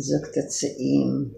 זוג תצאים